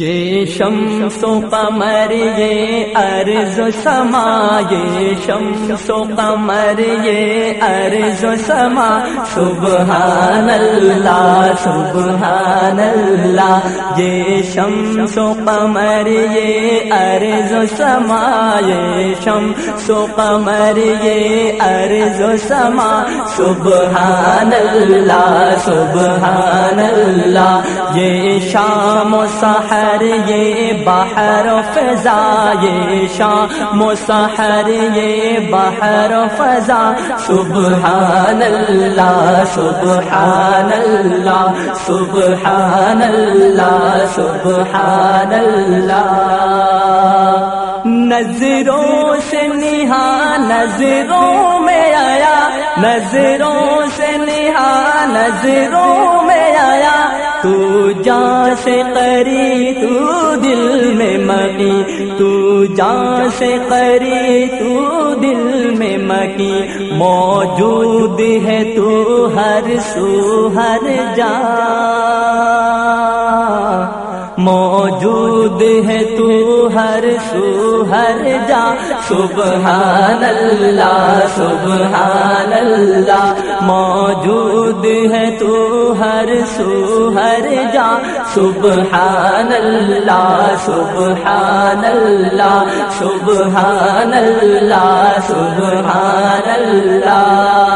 یہ شمس و قمر یہ ارض و سما، یہ شمس و قمر یہ ارض و سما۔ سبحان اللہ سبحان اللہ۔ یہ شمس و قمر یہ ارض و سما۔ یہ شمس و قمر یہ ارض و سما۔ سبحان اللہ سبحان اللہ۔ یہ شام و سحر یہ باہر و فضا، یہ شام و سحر یہ باہر و فضا۔ سبحان اللہ سبحان اللہ سبحان اللہ سبحان اللہ نظروں سے نہا، نظروں میں آیا۔ نظروں سے نہا، نظروں تو جان سے قری تو دل میں مکی تو جان سے قری تو دل میں مکی موجود ہے تو ہر سو ہر جا موجود ہے تو ہر سو ہر جا، سبحان اللہ سبحان اللہ۔ موجود ہے تو ہر سو ہر جا، سبحان اللہ سبحان اللہ سبحان اللہ سبحان اللہ۔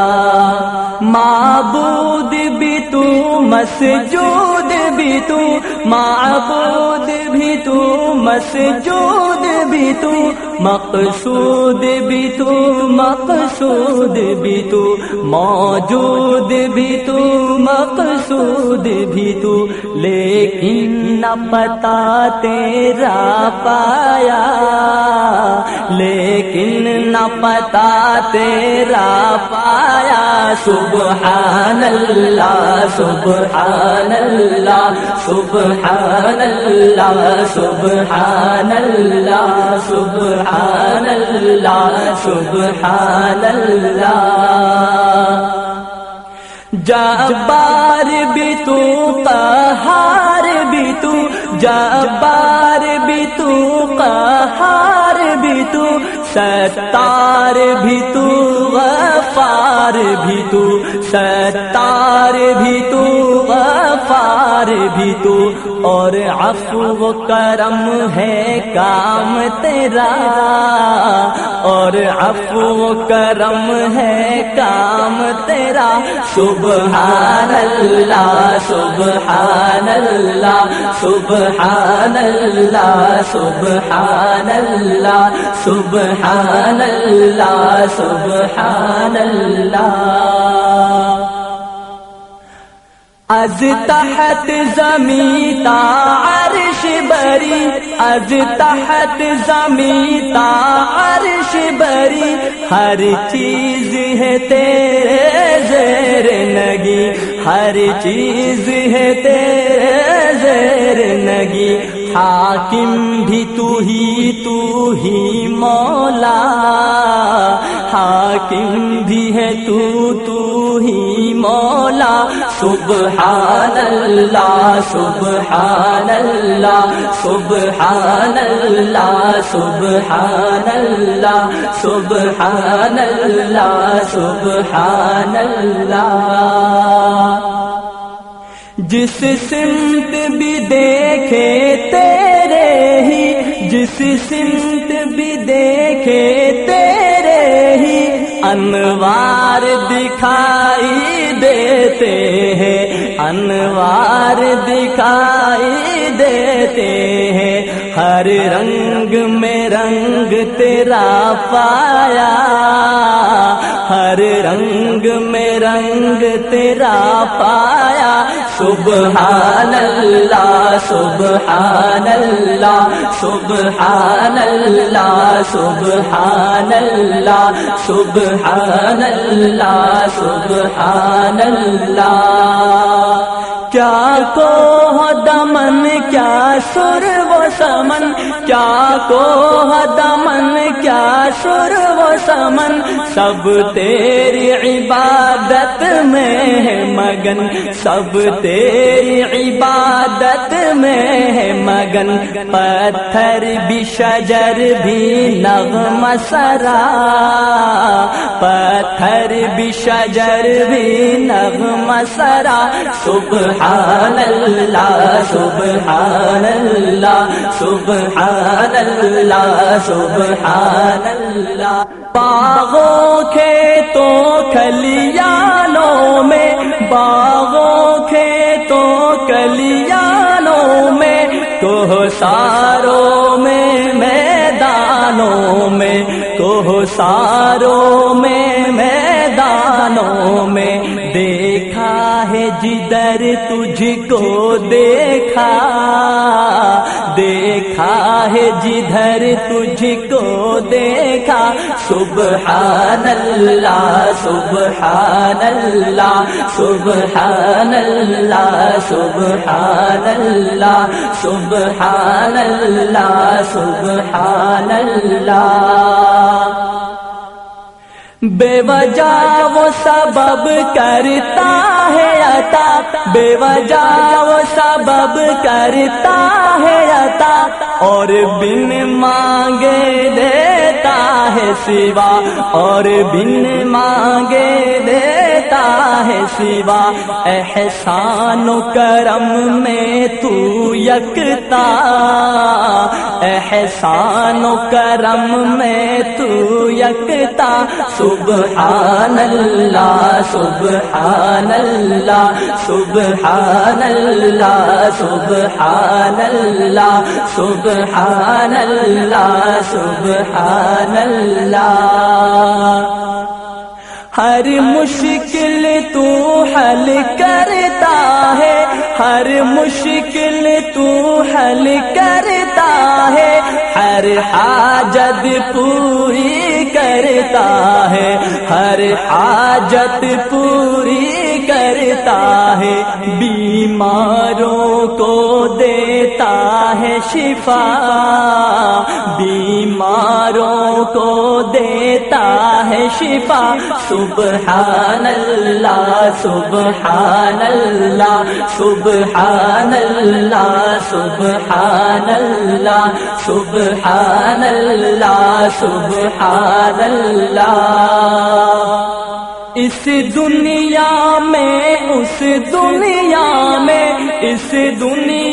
معبود بھی تو، مسجود بھی تو، معبود بھی تو مسجود بھی تو، مقصود بھی تو، مقصود بھی تو، موجود بھی تو، مقصود بھی تو، لیکن نہ پتا تیرا پایا، لیکن نہ پتا تیرا پایا سبحان اللہ سبحان اللہ سبحان اللہ سبحان اللہ سبحان اللہ سبحان اللہ جبار بھی تو قہار بھی تو جبار بھی تو قہار بھی تو، ستار بھی تو، غفار بھی تو، ستار بھی تو غفار غفار بھی تو اور عفو و کرم ہے کام تیرا اور عفو و کرم ہے کام تیرا سبحان اللہ سبحان اللہ سبحان اللہ سبحان اللہ سبحان اللہ سبحان اللہ۔ از تحت زمین تا عرش بری، از تحت زمین تا عرش بری، ہر چیز ہے تیرے زیر نگی، ہر چیز ہے تیرے زیر نگی۔ حاکم بھی تو ہی تو ہی مولا۔ حاکم بھی ہے تو تو ہی مولا۔ سبحان اللہ سبحان اللہ سبحان اللہ سبحان اللہ سبحان اللہ سبحان اللہ جس سمت بھی دیکھے تیرے ہی، جس سمت بھی دیکھے تیرے ہی، انوار دکھائی دیتے ہیں انوار دکھائی دیتے ہیں۔ ہر رنگ میں رنگ تیرا پایا۔ ہر رنگ میں رنگ تیرا پایا۔ سبحان اللہ سبحان اللہ سبحان اللہ سبحان اللہ سبحان اللہ سبحان اللہ کیا کو دمن، کیا سر و سمن، کیا کو دمن کیا و سمن، سب تیری عبادت میں ہے مگن۔ سب تیری عبادت میں ہے مگن۔ پتھر بھی شجر، بھی نغم سرا۔ پتھر بھی شجر، بھی نغم سرا۔ سبحان اللہ سبحان اللہ سبحان اللہ سبحان اللہ اللہ، باغوں کے تو کلیانوں میں، باغوں کے تو کلیانوں میں تو ساروں میں، میدانوں میں تو ساروں میں، میدانوں میں، دیکھا ہے جدھر تجھ کو، دیکھا دیکھا ہے جدھر تجھ کو دیکھا سبحان اللہ سبحان اللہ سبحان اللہ سبحان اللہ سبحان اللہ سبحان اللہ بے وجہ وہ سبب کرتا ہے عطا بے وجہ وہ سبب کرتا ہے عطا اور بن مانگے دیتا ہے سوا، اور بن مانگے دیتا سوا، احسان و کرم میں تو یکتا۔ احسان و کرم میں تو یکتا۔ سبحان اللہ سبحان اللہ سبحان اللہ سبحان اللہ سبحان اللہ سبحان اللہ۔ ہر مشکل تو حل کرتا ہے، ہر مشکل تو حل کرتا ہے، ہر حاجت پوری کرتا ہے، ہر حاجت پوری کرتا ہے، بیماروں کو دیتا ہے شفا بیماروں کو دیتا ہے شفا۔ سبحان اللہ سبحان اللہ سبحان اللہ سبحان اللہ سبحان اللہ سبحان اللہ اس دنیا میں، اس دنیا میں، اس دنیا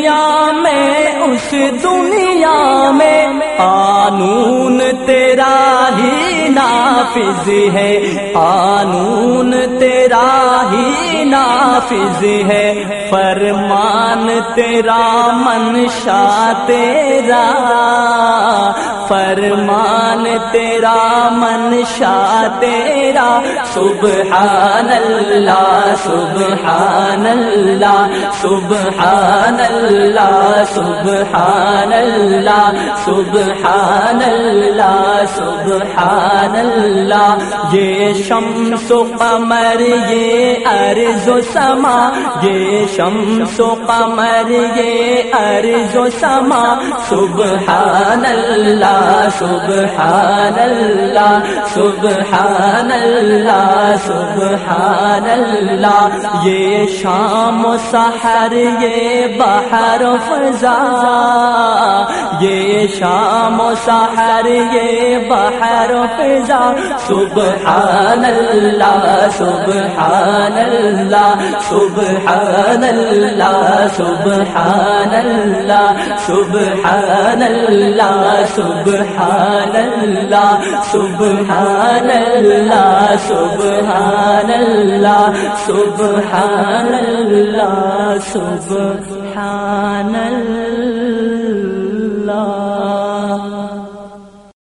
میں، اس دنیا میں قانون تیرا ہی نافذ ہے۔ قانون تیرا ہی نافذ ہے۔ فرمان تیرا منشا تیرا۔ فرمان تیرا منشا تیرا۔ سبحان اللہ سبحان اللہ سبحان اللہ۔ اللہ سبحان اللہ سبحان اللہ سبحان اللہ یہ شمس و قمر، یہ ارض و سما۔ یہ شمس و قمر، یہ ارض و سما۔ سبحان اللہ سبحان اللہ سبحان اللہ سبحان اللہ یہ شام و سحر، یہ بحر و فضا یہ شام و سحر یہ بحر و فضا سبحان اللہ سبحان اللہ سبحان اللہ سبحان اللہ سبحان اللہ سبحان اللہ سبحان اللہ سبحان اللہ سبحان اللہ سبحان اللہ